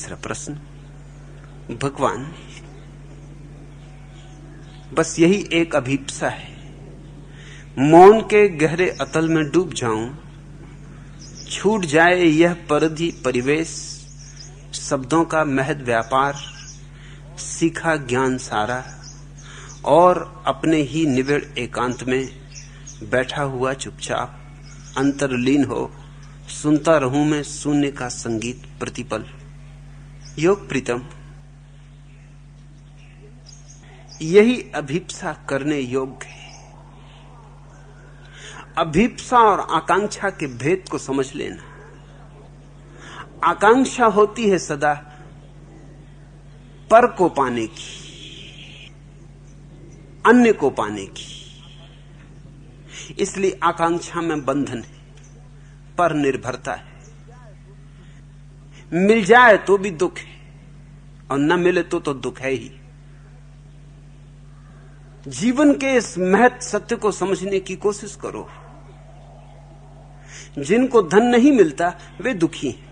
तीसरा प्रश्न। भगवान, बस यही एक अभीपसा है। मौन के गहरे अतल में डूब जाऊँ, छूट जाए यह परधि परिवेश, शब्दों का महद व्यापार, सीखा ज्ञान सारा, और अपने ही निबिड़ एकांत में बैठा हुआ चुपचाप, अंतरलीन हो, सुनता रहूँ मैं शून्य का संगीत प्रतिपल। योग प्रीतम। यही अभिप्सा करने योग्य है। अभिप्सा और आकांक्षा के भेद को समझ लेना। आकांक्षा होती है सदा पर को पाने की, अन्य को पाने की। इसलिए आकांक्षा में बंधन है, पर निर्भरता है। मिल जाए तो भी दुख है। और न मिले तो तो दुख है ही। जीवन के इस महत सत्य को समझने की कोशिश करो। जिनको धन नहीं मिलता, वे दुखी हैं।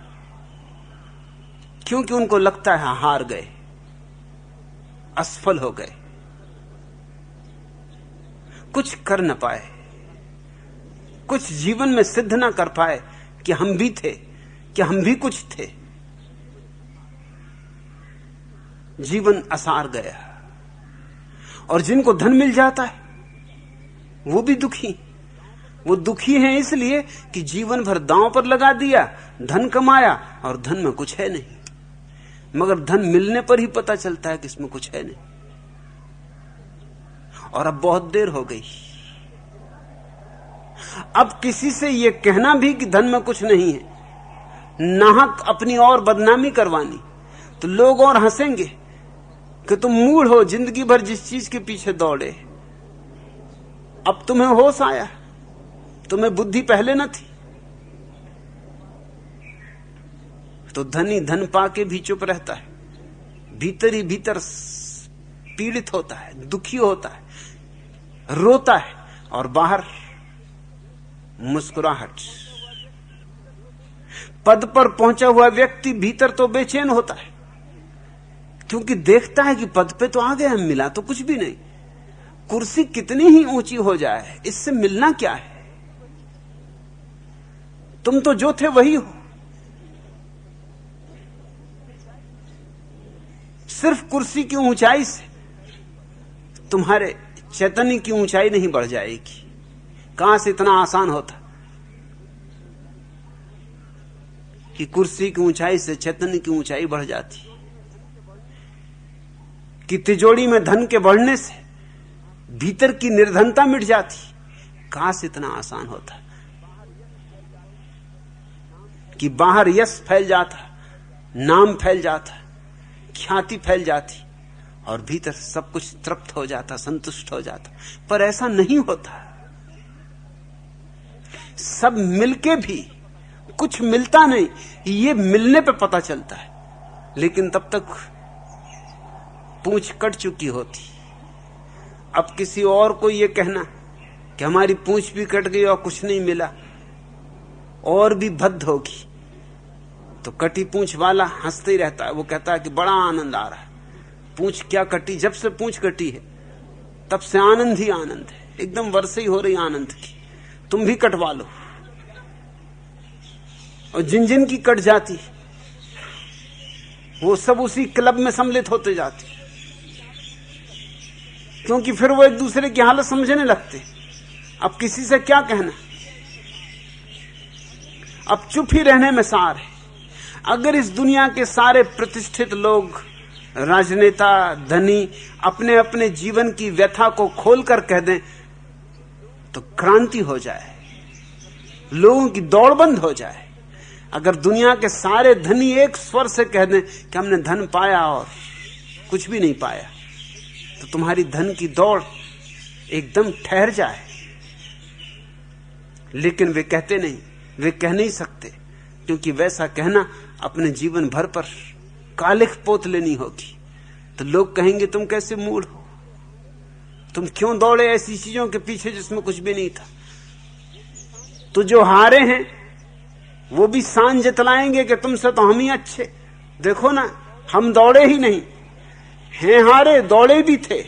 क्योंकि उनको लगता है हार गए, असफल हो गए। कुछ कर न पाए, कुछ जीवन में सिद्ध ना कर पाए कि हम भी थे, कि हम भी कुछ थे। जीवन असार गया और जिनको धन मिल जाता है, वो भी दुखी। वो दुखी हैं इसलिए कि जीवन भर दांव पर लगा दिया, धन कमाया और धन में कुछ है नहीं। मगर धन मिलने पर ही पता चलता है कि इसमें कुछ है नहीं। और अब बहुत देर हो गई। अब किसी से यह कहना भी कि धन में कुछ नहीं है, नाहक अपनी और बदनामी करवानी तो लोग और हंसेंगे। कि तुम मूड हो ज़िंदगी भर जिस चीज़ के पीछे दौड़े। अब तुम्हें होश आया। तुम्हें बुद्धि पहले न थी। तो धनी धन पाके भी चुप रहता है। भीतर ही भीतर पीड़ित होता है, दुखी होता है, रोता है और बाहर मुस्कुराहट। पद पर पहुँचा हुआ व्यक्ति भीतर तो बेचैन होता है। क्योंकि देखता है कि पद पे तो आ गया मिला तो कुछ भी नहीं। कुर्सी कितनी ही ऊँची हो जाए, इससे मिलना क्या है? तुम तो जो थे वही हो। सिर्फ़ कुर्सी की ऊंचाई से तुम्हारे चैतन्य की ऊंचाई नहीं बढ़ जाएगी। कहाँ से इतना आसान होता? कि कुर्सी की ऊंचाई से चैतन्य की ऊंचाई बढ़ जाती। कि तिजोड़ी में धन के बढ़ने से भीतर की निर्धनता मिट जाती। से इतना आसान होता कि बाहर यश फैल जाता, नाम फैल जाता, ख्याति फैल जाती और भीतर सब कुछ तृप्त हो जाता, संतुष्ट हो जाता। पर ऐसा नहीं होता। सब मिलके भी कुछ मिलता नहीं। ये मिलने पे पता चलता है। लेकिन तब तक पूछ कट चुकी होती। अब किसी और को यह कहना कि हमारी पूछ भी कट गई और कुछ नहीं मिला, और भी भद्द होगी। तो कटी पूछ वाला हँसते ही रहता है, वो कहता है कि बड़ा आनंद आ रहा है। पूछ क्या कटी? जब से पूछ कटी है, तब से आनंद ही आनंद है। एकदम वर्षे ही हो रही आनंद की। तुम भी कटवा लो। और जिन जिन की कट जाती, वो सब उसी क्लब में सम्मिलित होते जाते। क्योंकि फिर वो एक दूसरे की हालत समझने लगते। अब किसी से क्या कहना? अब चुप ही रहने में सार है। अगर इस दुनिया के सारे प्रतिष्ठित लोग, राजनेता, धनी अपने अपने जीवन की व्यथा को खोलकर कह दें तो क्रांति हो जाए। लोगों की दौड़ बंद हो जाए। अगर दुनिया के सारे धनी एक स्वर से कह दें कि हमने धन पाया और कुछ भी नहीं पाया तो तुम्हारी धन की दौड़ एकदम ठहर जाए। लेकिन वे कहते नहीं, वे कह नहीं सकते, क्योंकि वैसा कहना अपने जीवन भर पर कालिख पोत लेनी होगी। तो लोग कहेंगे, तुम कैसे मूड हो? तुम क्यों दौड़े ऐसी चीज़ों के पीछे जिसमें कुछ भी नहीं था? तो जो हारे हैं, वो भी साँझ जतलाएँगे कि तुमसे तो हम ही अच्छे। देखो ना, हम दौड़े ही नहीं। हैं हारे दौड़े भी थे।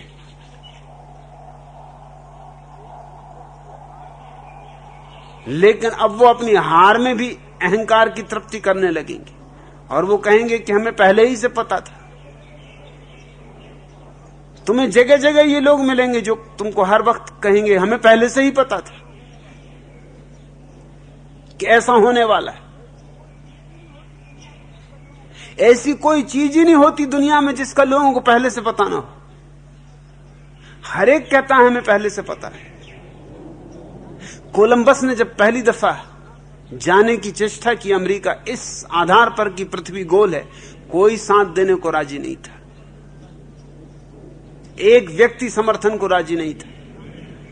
लेकिन अब वो अपनी हार में भी अहंकार की तृप्ति करने लगेंगे और वो कहेंगे कि हमें पहले ही से पता था। तुम्हें जगह जगह ये लोग मिलेंगे जो तुमको हर वक्त कहेंगे, हमें पहले से ही पता था कि ऐसा होने वाला है। ऐसी कोई चीज़ ही नहीं होती दुनिया में जिसका लोगों को पहले से पता ना हो। हर एक कहता है, हमें पहले से पता है। कोलंबस ने जब पहली दफ़ा जाने की चेष्टा की, अमेरिका इस आधार पर कि पृथ्वी गोल है, कोई साथ देने को राज़ी नहीं था। एक व्यक्ति समर्थन को राज़ी नहीं था।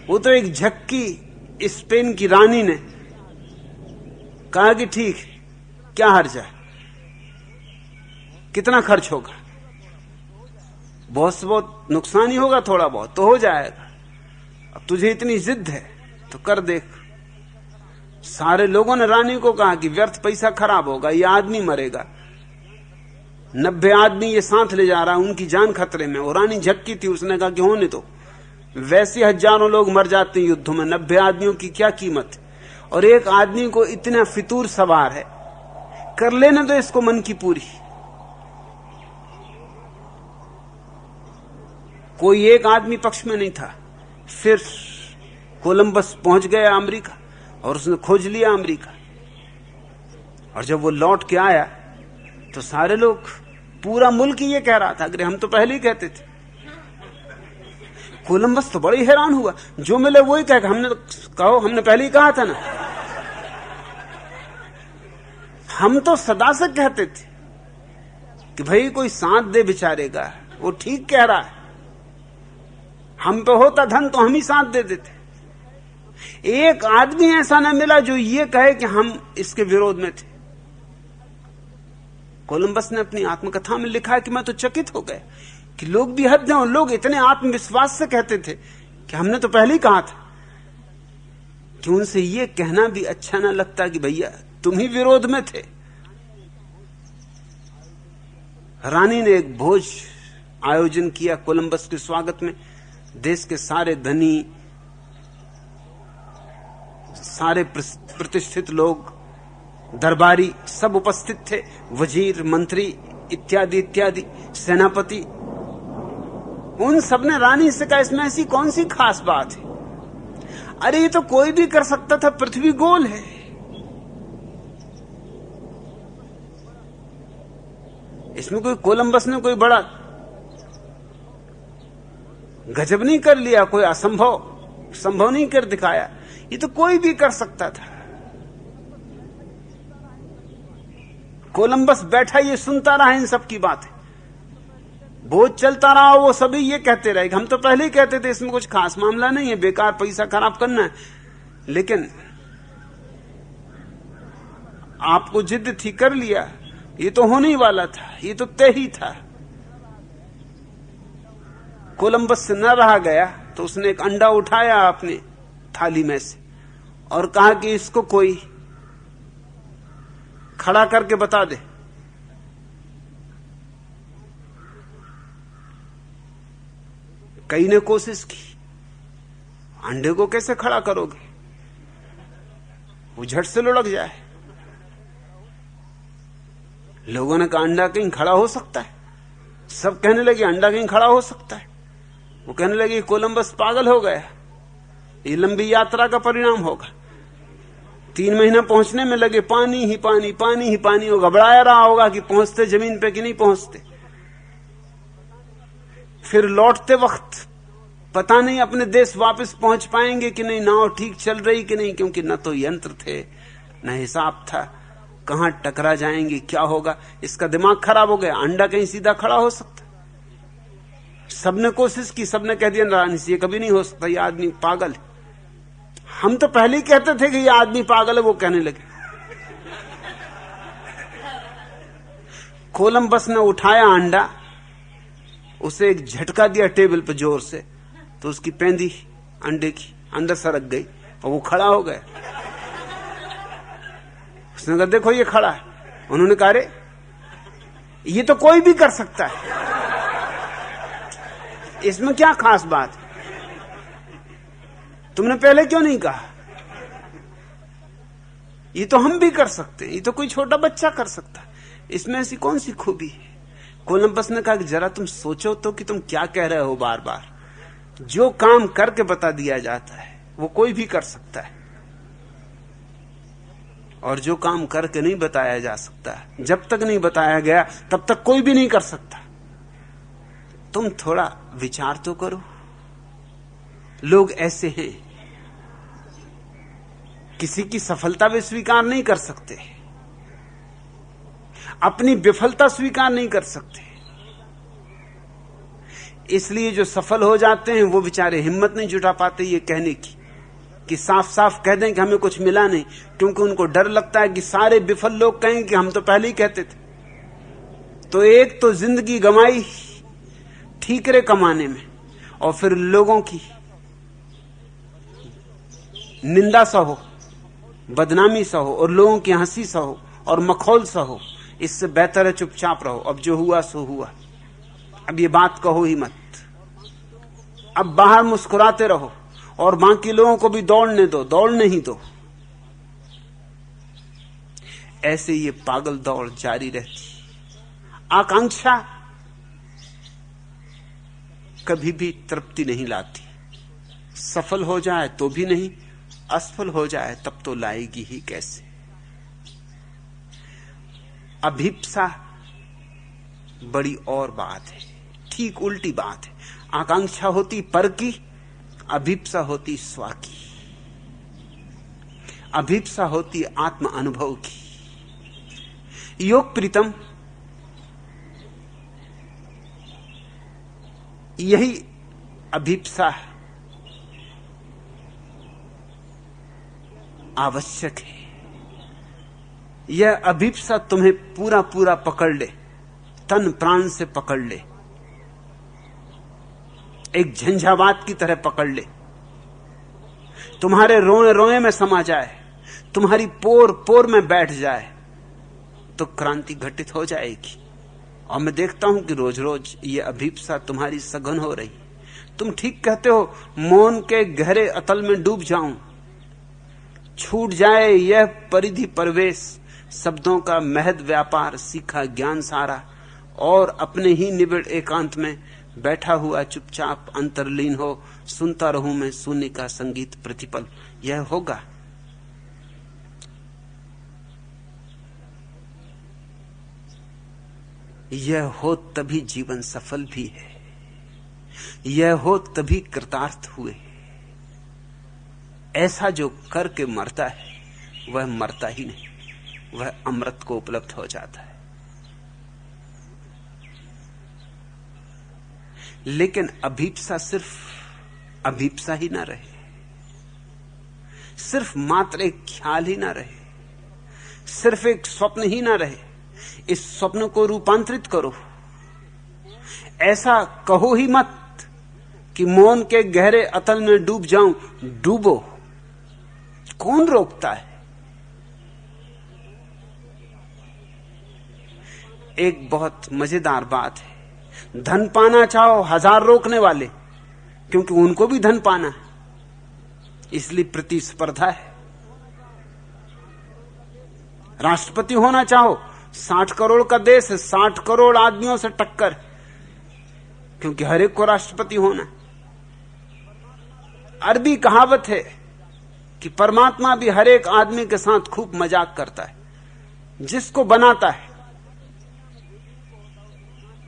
वो तो एक झक्की स्पेन की रानी ने कहा कि ठीक, क्या हर्जा है कितना खर्च होगा? बहुत से बहुत नुकसान ही होगा थोड़ा बहुत तो हो जाएगा। अब तुझे इतनी जिद है तो कर देख। सारे लोगों ने रानी को कहा कि व्यर्थ पैसा खराब होगा, ये आदमी मरेगा। नब्बे आदमी ये साथ ले जा रहा है, उनकी जान खतरे में और रानी झक्की थी, उसने कहा कि होने तो वैसे हज़ारों लोग मर जाते हैं युद्ध में, नब्बे आदमियों की क्या कीमत? और एक आदमी को इतना फितूर सवार है। कर लेना तो इसको मन की पूरी। कोई एक आदमी पक्ष में नहीं था। फिर कोलंबस पहुँच गया अमेरिका और उसने खोज लिया अमेरिका। और जब वो लौट के आया तो सारे लोग पूरा मुल्क ये कह रहा था अगर हम तो पहले ही कहते थे। कोलंबस तो बड़ी हैरान हुआ। जो मिले वही कह हमने तो कहो, हमने पहले ही कहा था ना। हम तो सदा से कहते थे कि भाई कोई साथ दे बिचारेगा वो ठीक कह रहा है। हम पे होता धन तो हम ही साथ दे देते। एक आदमी ऐसा ना मिला जो ये कहे कि हम इसके विरोध में थे। कोलंबस ने अपनी आत्मकथा में लिखा है कि मैं तो चकित हो गया। कि लोग भी हद हैं लोग इतने आत्मविश्वास से कहते थे कि हमने तो पहले ही कहा था कि उनसे ये कहना भी अच्छा ना लगता कि भैया, तुम ही विरोध में थे। रानी ने एक भोज आयोजन किया कोलंबस के स्वागत में। देश के सारे धनी, सारे प्रतिष्ठित लोग, दरबारी सब उपस्थित थे। वज़ीर, मंत्री इत्यादि इत्यादि, सेनापति, उन सबने रानी से कहा इसमें ऐसी कौन सी खास बात है? अरे ये तो कोई भी कर सकता था, पृथ्वी गोल है। इसमें कोई कोलंबस ने कोई बड़ा गजब नहीं कर लिया, कोई असंभव, संभव नहीं कर दिखाया। ये तो कोई भी कर सकता था। कोलंबस बैठा, ये सुनता रहा, इन सब की बातें। बोझ चलता रहा, वो सभी ये कहते रहे। हम तो पहले ही कहते थे, इसमें कुछ खास मामला नहीं है, बेकार पैसा खराब करना है। लेकिन आपको जिद थी, कर लिया। ये तो होने वाला था, ये तो तय ही था। कोलंबस से न रहा गया तो उसने एक अंडा उठाया अपने थाली में से और कहा कि इसको कोई खड़ा करके बता दे। कई ने कोशिश की, अंडे को कैसे खड़ा करोगे? वो झट से लुढ़क जाए। लोगों ने कहा, अंडा कहीं खड़ा हो सकता है? सब कहने लगे, अंडा कहीं खड़ा हो सकता है। वो कहने लगे, कोलंबस पागल हो गया ये लंबी यात्रा का परिणाम होगा। तीन महीना पहुँचने में लगे, पानी ही पानी पानी ही पानी वो घबराया रहा होगा कि पहुँचते ज़मीन पे कि नहीं पहुँचते। फिर लौटते वक्त पता नहीं अपने देश वापस पहुँच पाएँगे कि नहीं, नाव ठीक चल रही कि नहीं, क्योंकि न तो यंत्र थे, न हिसाब था। कहाँ टकरा जाएँगे, क्या होगा? इसका दिमाग खराब हो गया, अंडा कहीं सीधा खड़ा हो सकता सबने कोशिश की, सबने कह दिया, नारायण से ये कभी नहीं हो सकता, ये आदमी पागल है। हम तो पहले ही कहते थे कि ये आदमी पागल है, वो कहने लगे। कोलंबस ने उठाया अंडा, उसे एक झटका दिया टेबल पर ज़ोर से तो उसकी पेंदी अंडे की अंदर सरक गई और वो खड़ा हो गया। उसने कहा, देखो, ये खड़ा है। उन्होंने कहा ये तो कोई भी कर सकता है। इसमें क्या खास बात? है तुमने पहले क्यों नहीं कहा? ये तो हम भी कर सकते हैं, ये तो कोई छोटा बच्चा कर सकता है। इसमें ऐसी कौन सी खूबी? है कोलंबस ने कहा कि जरा तुम सोचो तो कि तुम क्या कह रहे हो बार बार जो काम करके बता दिया जाता है, वो कोई भी कर सकता है। और जो काम करके नहीं बताया जा सकता, जब तक नहीं बताया गया, तब तक कोई भी नहीं कर सकता। तुम थोड़ा विचार तो करो। लोग ऐसे हैं, किसी की सफलता वे स्वीकार नहीं कर सकते, अपनी विफलता स्वीकार नहीं कर सकते। इसलिए जो सफल हो जाते हैं, वो बेचारे हिम्मत नहीं जुटा पाते ये कहने की, कि साफ़ साफ़ कह दें कि हमें कुछ मिला नहीं, क्योंकि उनको डर लगता है कि सारे विफल लोग कहेंगे कि हम तो पहले ही कहते थे। तो एक तो ज़िंदगी गमाई ठीकरे कमाने में और फिर लोगों की निंदा सा हो, बदनामी सा हो और लोगों की हँसी सा हो और मखौल सा हो, इससे बेहतर है चुपचाप रहो। अब जो हुआ, सो हुआ। अब ये बात कहो ही मत। अब बाहर मुस्कुराते रहो और बाकी लोगों को भी दौड़ने दो, दौड़ने ही दो। ऐसे ये पागल दौड़ जारी रहती। आकांक्षा कभी भी तृप्ति नहीं लाती। सफल हो जाए तो भी नहीं, असफल हो जाए तब तो लाएगी ही कैसे? अभिप्सा बड़ी और बात है, ठीक उल्टी बात है। आकांक्षा होती पर की अभिप्सा होती स्वा की अभिप्सा होती आत्म अनुभव की। योग प्रीतम यही अभिप्सा आवश्यक है। यह अभिप्सा तुम्हें पूरा पूरा पकड़ ले, तन प्राण से पकड़ ले, एक झंझावात की तरह पकड़ ले। तुम्हारे रोए रोए में समा जाए, तुम्हारी पोर पोर में बैठ जाए तो क्रांति घटित हो जाएगी। और मैं देखता हूँ कि रोज रोज ये अभीपसा तुम्हारी सघन हो रही। तुम ठीक कहते हो, मौन के गहरे अतल में डूब जाऊँ। छूट जाए यह परिधि परवेश, शब्दों का महद व्यापार सीखा ज्ञान सारा, और अपने ही निबिड़ एकांत में बैठा हुआ चुपचाप अंतरलीन हो, सुनता रहूँ मैं शून्य का संगीत प्रतिपल। यह होगा। यह हो तभी जीवन सफल भी है। यह हो तभी कृतार्थ हुए। ऐसा जो करके मरता है, वह मरता ही नहीं। वह अमृत को उपलब्ध हो जाता है। लेकिन अभीपसा सिर्फ़ अभीपसा ही ना रहे। सिर्फ़ मात्र एक ख्याल ही ना रहे। सिर्फ़ एक स्वप्न ही ना रहे। इस स्वप्न को रूपांतरित करो। ऐसा कहो ही मत कि मौन के गहरे अतल में डूब जाऊँ, डूबो। कौन रोकता है? एक बहुत मज़ेदार बात है। धन पाना चाहो, हज़ार रोकने वाले, क्योंकि उनको भी धन पाना है। इसलिए प्रतिस्पर्धा है। राष्ट्रपति होना चाहो साठ करोड़ का देश है, साठ करोड़ आदमियों से टक्कर। क्योंकि हर एक को राष्ट्रपति होना अरबी कहावत है कि परमात्मा भी हर एक आदमी के साथ खूब मज़ाक करता है। जिसको बनाता है।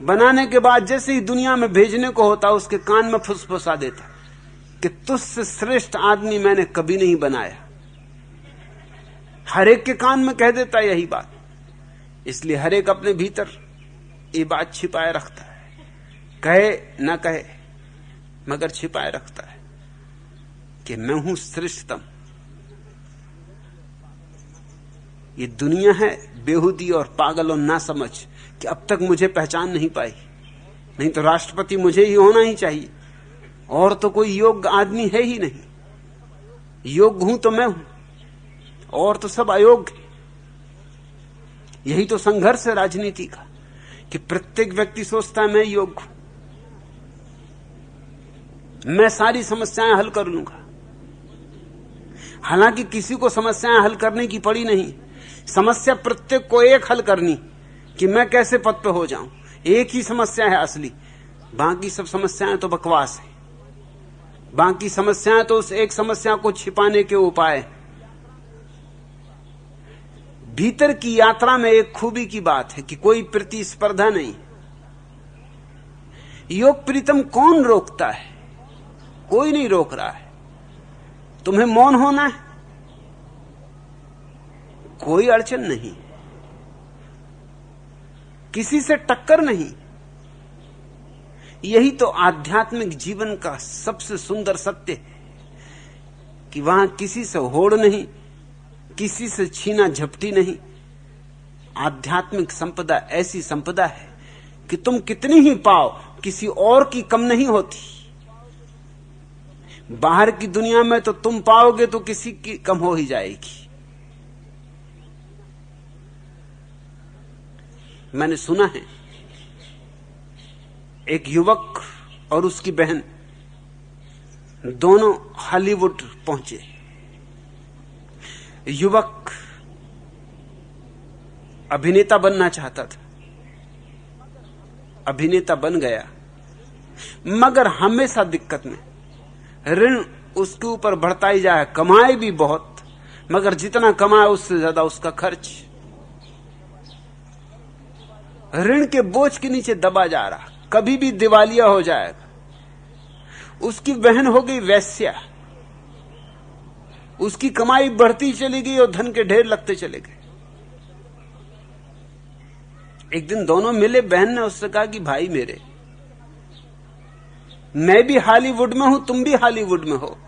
बनाने के बाद जैसे ही दुनिया में भेजने को होता उसके कान में फुसफुसा देता कि तुझसे श्रेष्ठ आदमी मैंने कभी नहीं बनाया। हर एक के कान में कह देता यही बात। इसलिए हर एक अपने भीतर ये बात छिपाए रखता है। कहे, न कहे, मगर छिपाए रखता है कि मैं हूँ श्रेष्ठतम। ये दुनिया है बेहूदी और पागल और ना समझ कि अब तक मुझे पहचान नहीं पाई। नहीं तो राष्ट्रपति मुझे ही होना ही चाहिए। और तो कोई योग्य आदमी है ही नहीं। योग्य हूँ तो मैं हूँ। और तो सब अयोग्य यही तो संघर्ष है राजनीति का, कि प्रत्येक व्यक्ति सोचता है, मैं योग्य मैं सारी समस्याएँ हल कर लूँगा। हालाँकि किसी को समस्याएँ हल करने की पड़ी नहीं, समस्या प्रत्येक को एक हल करनी, कि मैं कैसे पद पे हो जाऊँ। एक ही समस्या है असली, बाकी सब समस्याएँ तो बकवास है। बाकी समस्याएँ तो उस एक समस्या को छिपाने के उपाय भीतर की यात्रा में एक खूबी की बात है कि कोई प्रतिस्पर्धा नहीं। योग प्रीतम कौन रोकता है? कोई नहीं रोक रहा है। तुम्हें मौन होना है? कोई अड़चन नहीं। किसी से टक्कर नहीं। यही तो आध्यात्मिक जीवन का सबसे सुंदर सत्य है कि वहाँ किसी से होड़ नहीं। किसी से छीना झपटी नहीं। आध्यात्मिक संपदा ऐसी संपदा है कि तुम कितनी ही पाओ, किसी और की कम नहीं होती। बाहर की दुनिया में तो तुम पाओगे तो किसी की कम हो ही जाएगी। मैंने सुना है, एक युवक और उसकी बहन दोनों हॉलीवुड पहुँचे। युवक अभिनेता बनना चाहता था। अभिनेता बन गया। मगर हमेशा दिक्कत में। ऋण उसके ऊपर बढ़ता ही जाए, कमाए भी बहुत, मगर जितना कमाए उससे ज़्यादा उसका खर्च। ऋण के बोझ के नीचे दबा जा रहा। कभी भी दिवालिया हो जाएगा। उसकी बहन हो गई वैश्या। उसकी कमाई बढ़ती चली गई और धन के ढेर लगते चले गए। एक दिन दोनों मिले, बहन ने उससे कहा कि, भाई मेरे, मैं भी हॉलीवुड में हूँ, तुम भी हॉलीवुड में हो।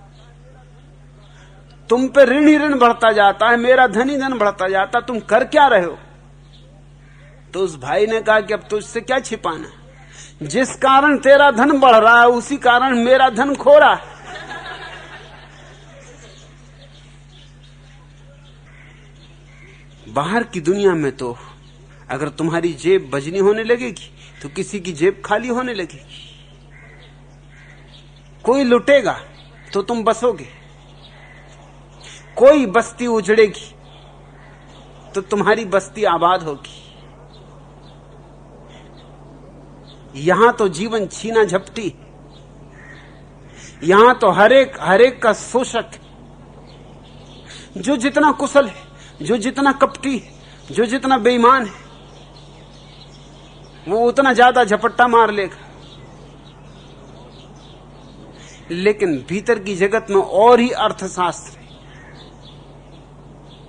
तुम पे ऋण ही ऋण बढ़ता जाता है, मेरा धन ही धन बढ़ता जाता तुम कर क्या रहे हो? तो उस भाई ने कहा कि, अब तुझसे क्या छिपाना जिस कारण तेरा धन बढ़ रहा है, उसी कारण मेरा धन खो रहा है। बाहर की दुनिया में तो अगर तुम्हारी जेब बजनी होने लगेगी तो किसी की जेब खाली होने लगेगी। कोई लुटेगा तो तुम बसोगे। कोई बस्ती उजड़ेगी तो तुम्हारी बस्ती आबाद होगी। यहाँ तो जीवन छीना झपटी, यहाँ तो हरेक हरेक का शोषक, जो जितना कुशल है जो जितना कपटी है, जो जितना बेईमान है, वो उतना ज़्यादा झपट्टा मार लेगा। लेकिन भीतर की जगत में और ही अर्थशास्त्र है।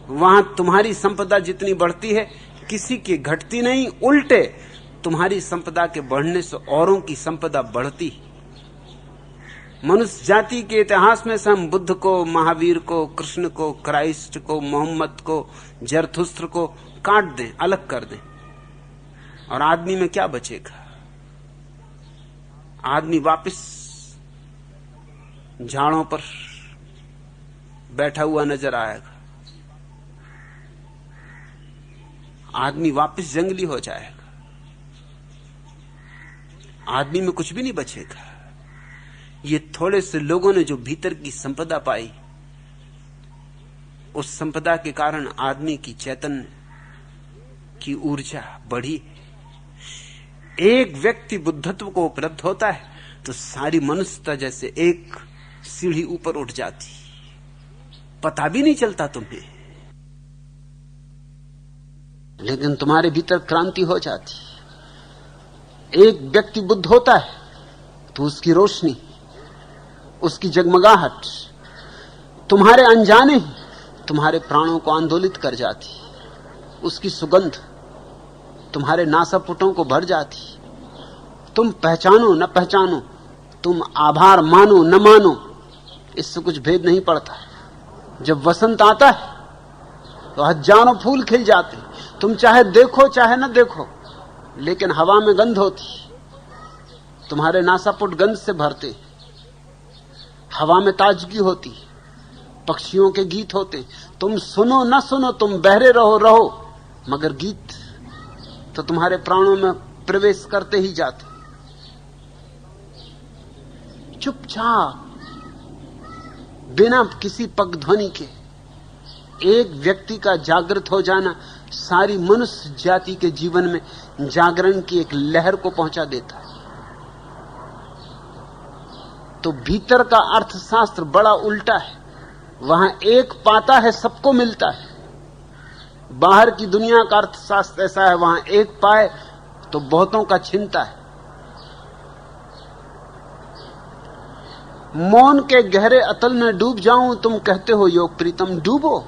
वहाँ तुम्हारी संपदा जितनी बढ़ती है, किसी की घटती नहीं, उल्टे तुम्हारी संपदा के बढ़ने से औरों की संपदा बढ़ती मनुष्य जाति के इतिहास में से हम बुद्ध को, महावीर को, कृष्ण को, क्राइस्ट को, मोहम्मद को, जरथुस्त्र को काट दें, अलग कर दें। और आदमी में क्या बचेगा? आदमी वापस झाड़ों पर बैठा हुआ नज़र आएगा। आदमी वापस जंगली हो जाएगा। आदमी में कुछ भी नहीं बचेगा। ये थोड़े से लोगों ने जो भीतर की संपदा पाई, उस संपदा के कारण आदमी की चैतन्य की ऊर्जा बढ़ी। एक व्यक्ति बुद्धत्व को उपलब्ध होता है तो सारी मनुष्यता जैसे एक सीढ़ी ऊपर उठ जाती। पता भी नहीं चलता तुम्हें। लेकिन तुम्हारे भीतर क्रांति हो जाती। एक व्यक्ति बुद्ध होता है तो उसकी रोशनी उसकी जगमगाहट। तुम्हारे अनजाने ही तुम्हारे प्राणों को आंदोलित कर जाती। उसकी सुगंध तुम्हारे नासापुटों को भर जाती। तुम पहचानो, न पहचानो, तुम आभार मानो, न मानो, इससे कुछ भेद नहीं पड़ता। जब वसंत आता है तो हज़ारों फूल खिल जाते। तुम चाहे देखो, चाहे न देखो, लेकिन हवा में गंध होती। तुम्हारे नासापुट गंध से भरते। हवा में ताजगी होती पक्षियों के गीत होते तुम सुनो न सुनो, तुम बहरे रहो रहो। मगर गीत तो तुम्हारे प्राणों में प्रवेश करते ही जाते चुपचाप, बिना किसी पग ध्वनि के, एक व्यक्ति का जागृत हो जाना सारी मनुष्य जाति के जीवन में जागरण की एक लहर को पहुँचा देता है। तो भीतर का अर्थशास्त्र बड़ा उल्टा है। वहाँ एक पाता है, सबको मिलता है। बाहर की दुनिया का अर्थशास्त्र ऐसा है, वहाँ एक पाए तो बहुतों का छिनता है। मौन के गहरे अतल में डूब जाऊँ, तुम कहते हो योग प्रीतम, डूबो।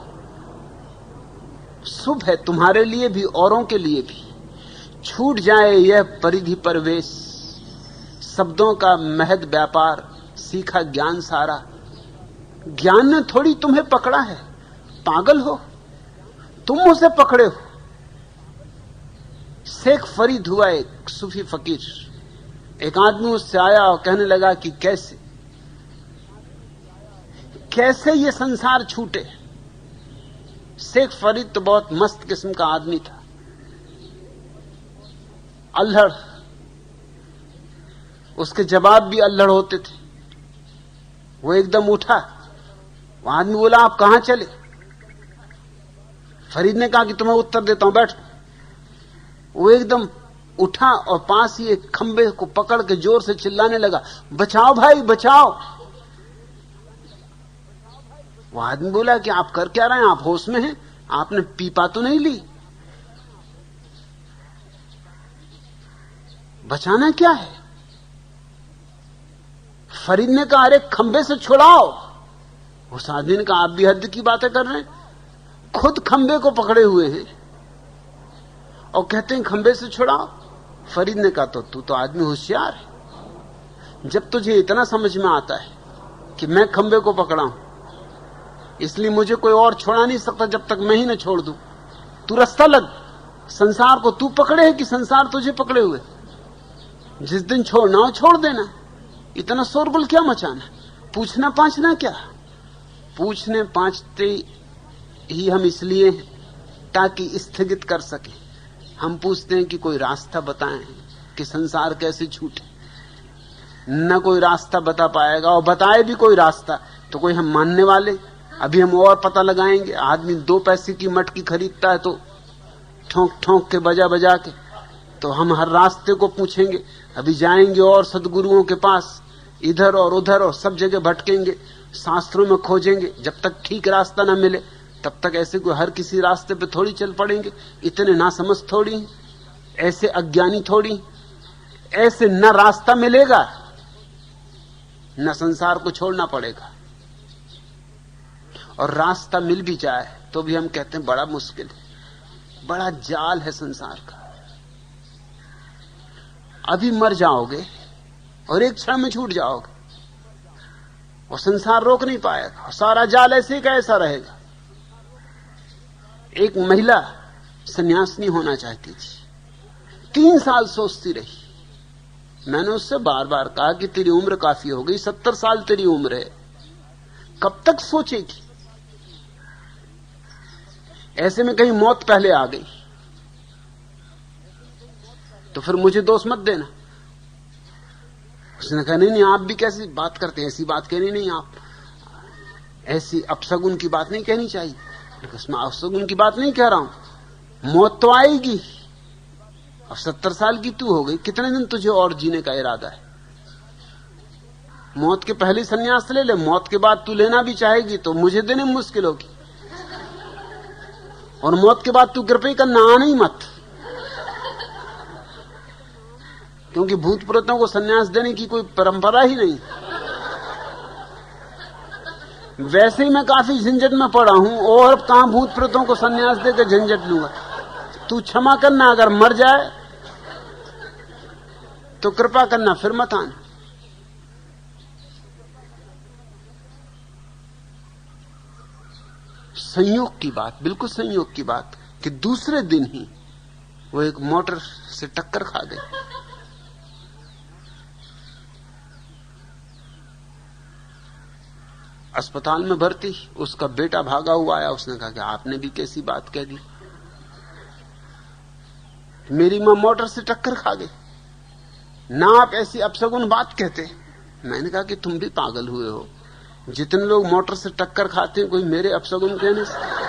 शुभ है तुम्हारे लिए भी, औरों के लिए भी। छूट जाए यह परिधि परवेश। शब्दों का महद व्यापार। सीखा ज्ञान सारा। ज्ञान ने थोड़ी तुम्हें पकड़ा है। पागल हो। तुम उसे पकड़े हो। शेख फरीद हुआ एक सूफी फकीर। एक आदमी उससे आया और कहने लगा कि कैसे? कैसे ये संसार छूटे? शेख फरीद तो बहुत मस्त किस्म का आदमी था। अल्हड़। उसके जवाब भी अल्हड़ होते थे। वो एकदम उठा। वो आदमी बोला, आप कहाँ चले? फरीद ने कहा कि, तुम्हें उत्तर देता हूँ, बैठ। वो एकदम उठा और पास ही एक खंबे को पकड़ के ज़ोर से चिल्लाने लगा, बचाओ भाई, बचाओ। वो आदमी बोला कि, आप कर क्या रहे हैं? आप होश में हैं? आपने पीपा तो नहीं ली? बचाना क्या है? फरीद ने कहा अरे खंबे से छुड़ाओ। उस आदमी ने कहा, आप भी हद की बातें कर रहे हैं। खुद खंबे को पकड़े हुए हैं। और कहते हैं खंबे से छुड़ाओ। फरीद ने कहा तो तू तो आदमी होशियार है। जब तुझे इतना समझ में आता है कि मैं खंबे को पकड़ा हूँ, इसलिए मुझे कोई और छोड़ा नहीं सकता जब तक मैं ही ना छोड़ दू। तू रास्ता लग। संसार को तू पकड़े है कि संसार तुझे पकड़े हुए? जिस दिन छोड़ना हो, छोड़ देना। इतना शोरगुल क्या मचाना पूछना पांचना क्या? पूछने पांचते ही हम इसलिए ताकि स्थगित कर सके। हम पूछते हैं कि कोई रास्ता बताएँ कि संसार कैसे छूटे। न कोई रास्ता बता पाएगा और बताए भी कोई रास्ता तो कोई हम मानने वाले? अभी हम और पता लगाएँगे। आदमी दो पैसे की मटकी खरीदता है तो ठोंक ठोंक के बजा बजा के तो हम हर रास्ते को पूछेंगे। अभी जाएँगे और सदगुरुओं के पास इधर और उधर और सब जगह भटकेंगे, शास्त्रों में खोजेंगे, जब तक ठीक रास्ता ना मिले, तब तक ऐसे कोई हर किसी रास्ते पे थोड़ी चल पड़ेंगे। इतने ना समझ थोड़ी ऐसे अज्ञानी थोड़ी ऐसे न रास्ता मिलेगा, न संसार को छोड़ना पड़ेगा। और रास्ता मिल भी जाए तो भी हम कहते हैं बड़ा मुश्किल है, बड़ा जाल है संसार का। अभी मर जाओगे और एक क्षण में छूट जाओगे। और संसार रोक नहीं पाएगा, और सारा जाल ऐसे का ऐसा रहेगा। एक महिला संन्यास नहीं होना चाहती थी। तीन साल सोचती रही। मैंने उससे बार बार कहा कि तेरी उम्र काफ़ी हो गई, सत्तर साल तेरी उम्र है। कब तक सोचेगी? ऐसे में कहीं मौत पहले आ गई। तो फिर मुझे दोष मत देना। उसने कहा, नहीं नहीं, आप भी कैसी बात करते हैं? ऐसी बात कहनी नहीं, आप ऐसी अपसगुन की बात नहीं कहनी चाहिए। उसमें अपसगुन की बात नहीं कह रहा हूँ। मौत तो आएगी। अब सत्तर साल की तू हो गई। कितने दिन तुझे और जीने का इरादा है? मौत के पहले संन्यास ले ले, मौत के बाद तू लेना भी चाहेगी तो मुझे देने मुश्किल होगी। और मौत के बाद तू कृपया करना आना ही मत। क्योंकि भूत प्रेतों को सन्यास देने की कोई परंपरा ही नहीं। वैसे ही मैं काफ़ी झंझट में पड़ा हूँ और अब कहा भूत प्रेतों को सन्यास देकर झंझट लूँगा? तू क्षमा करना, अगर मर जाए तो कृपा करना, फिर मत आना। संयोग की बात, बिल्कुल संयोग की बात, कि दूसरे दिन ही वो एक मोटर से टक्कर खा गई। अस्पताल में भर्ती, उसका बेटा भागा हुआ आया, उसने कहा कि आपने भी कैसी बात कह दी। मेरी माँ मोटर से टक्कर खा गई। ना आप ऐसी अपसगुन बात कहते। मैंने कहा कि तुम भी पागल हुए हो। जितने लोग मोटर से टक्कर खाते हैं, कोई मेरे अपसगुन कहने से?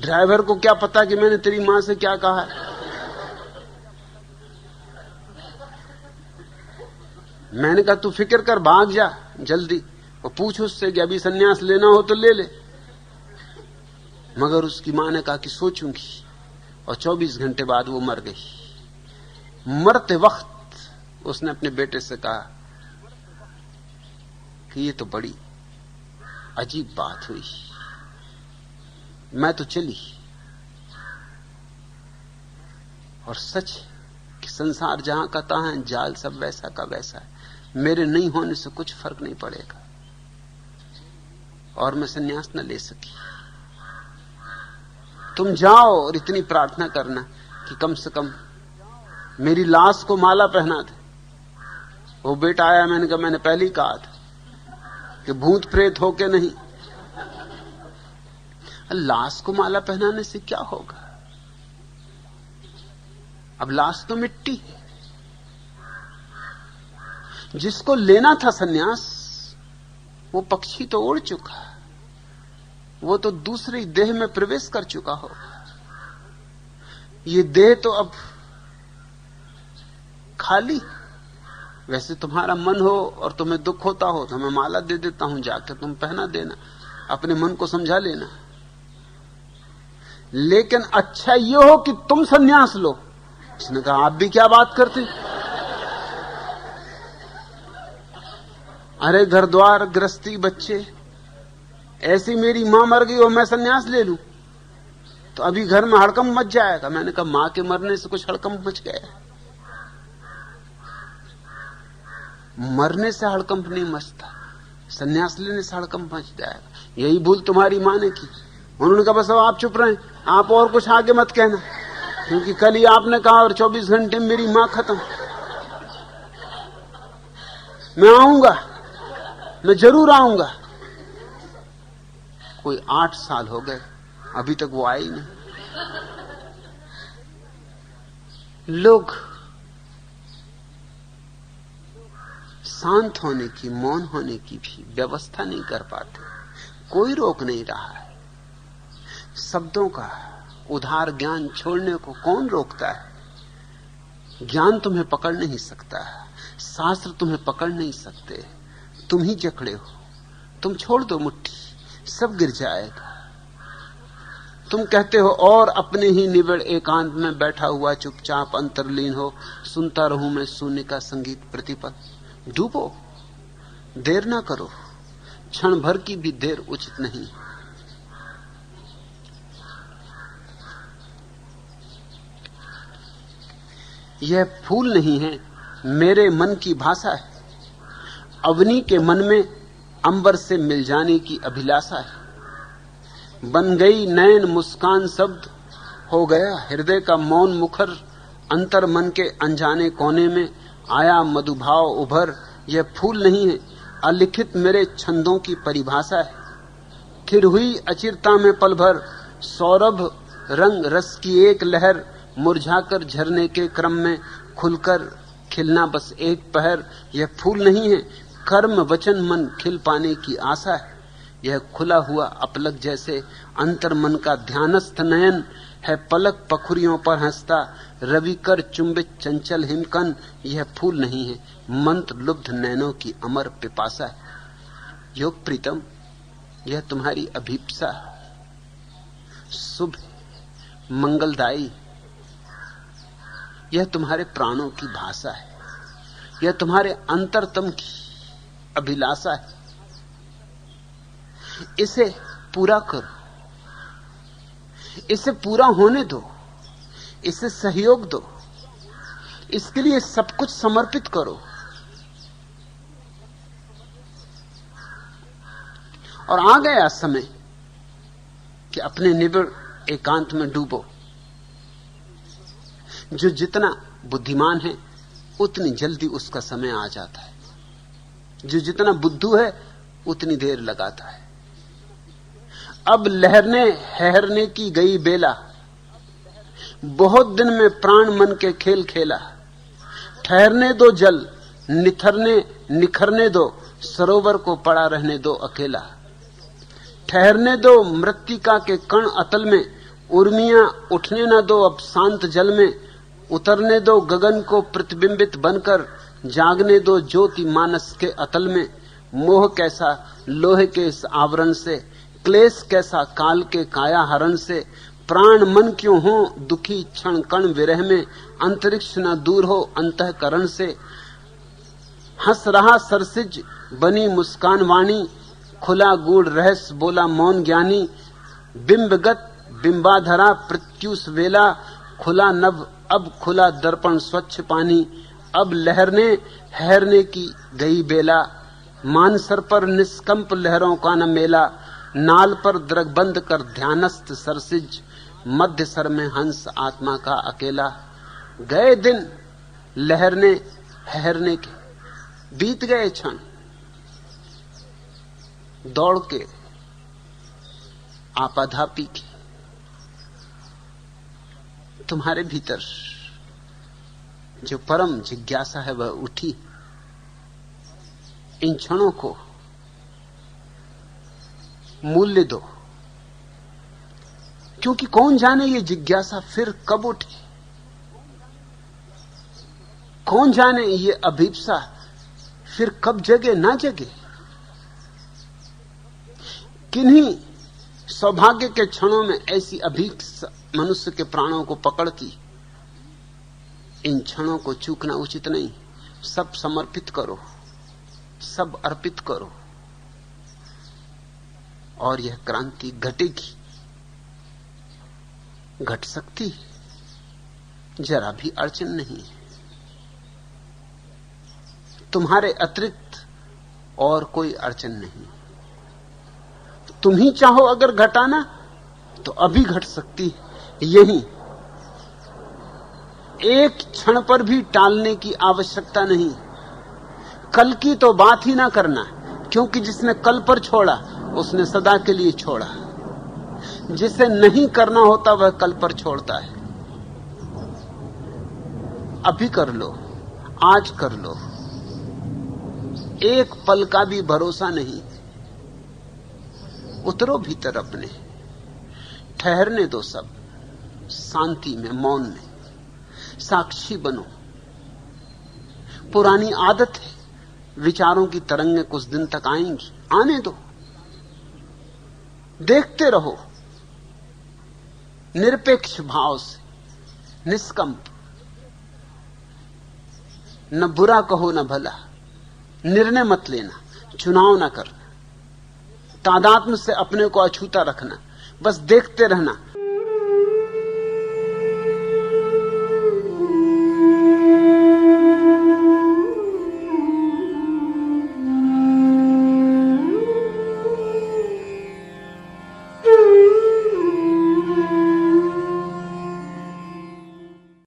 ड्राइवर को क्या पता कि मैंने तेरी माँ से क्या कहा है? मैंने कहा, तू फ़िक्र कर, भाग जा, जल्दी। और पूछ उससे कि, अभी सन्यास लेना हो तो ले ले। मगर उसकी माँ ने कहा कि, सोचूँगी। और 24 घंटे बाद वो मर गई। मरते वक्त उसने अपने बेटे से कहा कि, ये तो बड़ी अजीब बात हुई। मैं तो चली। और सच कि संसार जहाँ का तहा है, जाल सब वैसा का वैसा है। मेरे नहीं होने से कुछ फ़र्क नहीं पड़ेगा। और मैं संन्यास न ले सकी। तुम जाओ और इतनी प्रार्थना करना कि कम से कम मेरी लाश को माला पहना दे। वो बेटा आया, मैंने कहा, मैंने पहले ही कहा था कि भूत प्रेत होके नहीं। लाश को माला पहनाने से क्या होगा? अब लाश तो मिट्टी है। जिसको लेना था सन्यास, वो पक्षी तो उड़ चुका वो तो दूसरी देह में प्रवेश कर चुका होगा ये देह तो अब खाली। वैसे तुम्हारा मन हो और तुम्हें दुख होता हो तो मैं माला दे देता हूँ जाकर तुम पहना देना, अपने मन को समझा लेना। लेकिन अच्छा ये हो कि तुम सन्यास लो। उसने कहा, आप भी क्या बात करते? अरे घर द्वार गृहस्थी बच्चे, ऐसी मेरी माँ मर गई और मैं सन्यास ले लू? तो अभी घर में हड़कम मच जाएगा। मैंने कहा, माँ के मरने से कुछ हड़कम मच गया मरने से हड़कंप नहीं मचता, सन्यास लेने से हड़कंप मच जाएगा। यही भूल तुम्हारी माँ ने की। उन्होंने कहा बस अब आप चुप रहे, आप और कुछ आगे मत कहना, क्योंकि कल ही आपने कहा और 24 घंटे मेरी माँ खत्म। मैं आऊँगा। मैं ज़रूर आऊँगा। कोई आठ साल हो गए, अभी तक वो आई नहीं। लोग शांत होने की, मौन होने की भी व्यवस्था नहीं कर पाते। कोई रोक नहीं रहा है। शब्दों का उधार ज्ञान छोड़ने को कौन रोकता है? ज्ञान तुम्हें पकड़ नहीं सकता। शास्त्र तुम्हें पकड़ नहीं सकते। तुम ही जकड़े हो। तुम छोड़ दो मुट्ठी, सब गिर जाएगा। तुम कहते हो, और अपने ही निबड़ एकांत में बैठा हुआ चुपचाप अंतरलीन हो, सुनता रहूँ मैं शून्य का संगीत प्रतिपल। डूबो, देर ना करो, क्षण भर की भी देर उचित नहीं। यह फूल नहीं है, मेरे मन की भाषा है। अवनी के मन में अंबर से मिल जाने की अभिलाषा है। बन गई नयन मुस्कान शब्द, हो गया हृदय का मौन मुखर, अंतर मन के अनजाने कोने में आया मधुभाव उभर, यह फूल नहीं है, अलिखित मेरे छंदों की परिभाषा है। फिर हुई अचिरता में पल भर, सौरभ रंग रस की एक लहर, मुरझाकर झरने के क्रम में खुलकर खिलना बस एक पहर, यह फूल नहीं है कर्म वचन मन खिल पाने की आशा है। यह खुला हुआ अपलक जैसे अंतर मन का ध्यानस्थ नयन है। पलक पखुरियों पर हंसता रवि कर चुंबित चंचल हिमकन, यह फूल नहीं है। मंत्र लुब्ध नैनों की अमर पिपासा है। योग प्रीतम, यह तुम्हारी अभीपसा शुभ मंगलदायी यह तुम्हारे प्राणों की भाषा है। यह तुम्हारे अंतरतम की अभिलाषा है। इसे पूरा करो। इसे पूरा होने दो। इसे सहयोग दो। इसके लिए सब कुछ समर्पित करो। और आ गया समय कि अपने निबिड़ एकांत में डूबो। जो जितना बुद्धिमान है, उतनी जल्दी उसका समय आ जाता है। जो जितना बुद्धू है, उतनी देर लगाता है। अब लहरने, हैरने की गई बेला। बहुत दिन में प्राण मन के खेल खेला। ठहरने दो जल, निथरने, निखरने दो, सरोवर को पड़ा रहने दो अकेला। ठहरने दो मृतिका के कण अतल में, उर्मिया उठने न दो अब शांत जल में, उतरने दो गगन को प्रतिबिंबित बनकर जागने दो ज्योति मानस के अतल में, मोह कैसा, लोहे के इस आवरण से, क्लेश कैसा, काल के काया हरण से, प्राण मन क्यों हो, दुखी क्षण कण विरह में, अंतरिक्ष न दूर हो, अंतकरण से। हंस रहा सरसिज, बनी मुस्कान वाणी, खुला गूढ़ रहस्य बोला मौन ज्ञानी, बिंबगत बिंबाधरा प्रत्युष वेला, खुला नभ, अब खुला दर्पण स्वच्छ पानी। अब लहरने, हैरने की गई बेला। मानसर पर निष्कंप लहरों का न मेला। नाल पर द्रग बंद कर ध्यानस्थ सरसिज। मध्य सर में हंस आत्मा का अकेला। गए दिन लहरने ठहरने के। बीत गए क्षण। दौड़ के। आपाधापी के। तुम्हारे भीतर जो परम जिज्ञासा है वह उठी। इन क्षणों को मूल्य दो। क्योंकि कौन जाने ये जिज्ञासा फिर कब उठे? कौन जाने ये अभीपसा फिर कब जगे, ना जगे? किन्हीं सौभाग्य के क्षणों में ऐसी अभीपसा मनुष्य के प्राणों को पकड़ती इन क्षणों को चूकना उचित नहीं। सब समर्पित करो। सब अर्पित करो। और यह क्रांति घटेगी। घट सकती जरा भी अड़चन नहीं तुम्हारे अतिरिक्त और कोई अड़चन नहीं। तुम ही चाहो अगर घटाना तो अभी घट सकती यही एक क्षण पर भी टालने की आवश्यकता नहीं। कल की तो बात ही ना करना, क्योंकि जिसने कल पर छोड़ा, उसने सदा के लिए छोड़ा। जिसे नहीं करना होता, वह कल पर छोड़ता है। अभी कर लो, आज कर लो। एक पल का भी भरोसा नहीं। उतरो भीतर अपने। ठहरने दो सब, शांति में, मौन में। साक्षी बनो। पुरानी आदत है, विचारों की तरंगें कुछ दिन तक आएँगी, आने दो। देखते रहो, निरपेक्ष भाव से, निष्कंप। न बुरा कहो, न भला। निर्णय मत लेना, चुनाव न करना। तादात्म से अपने को अछूता रखना, बस देखते रहना।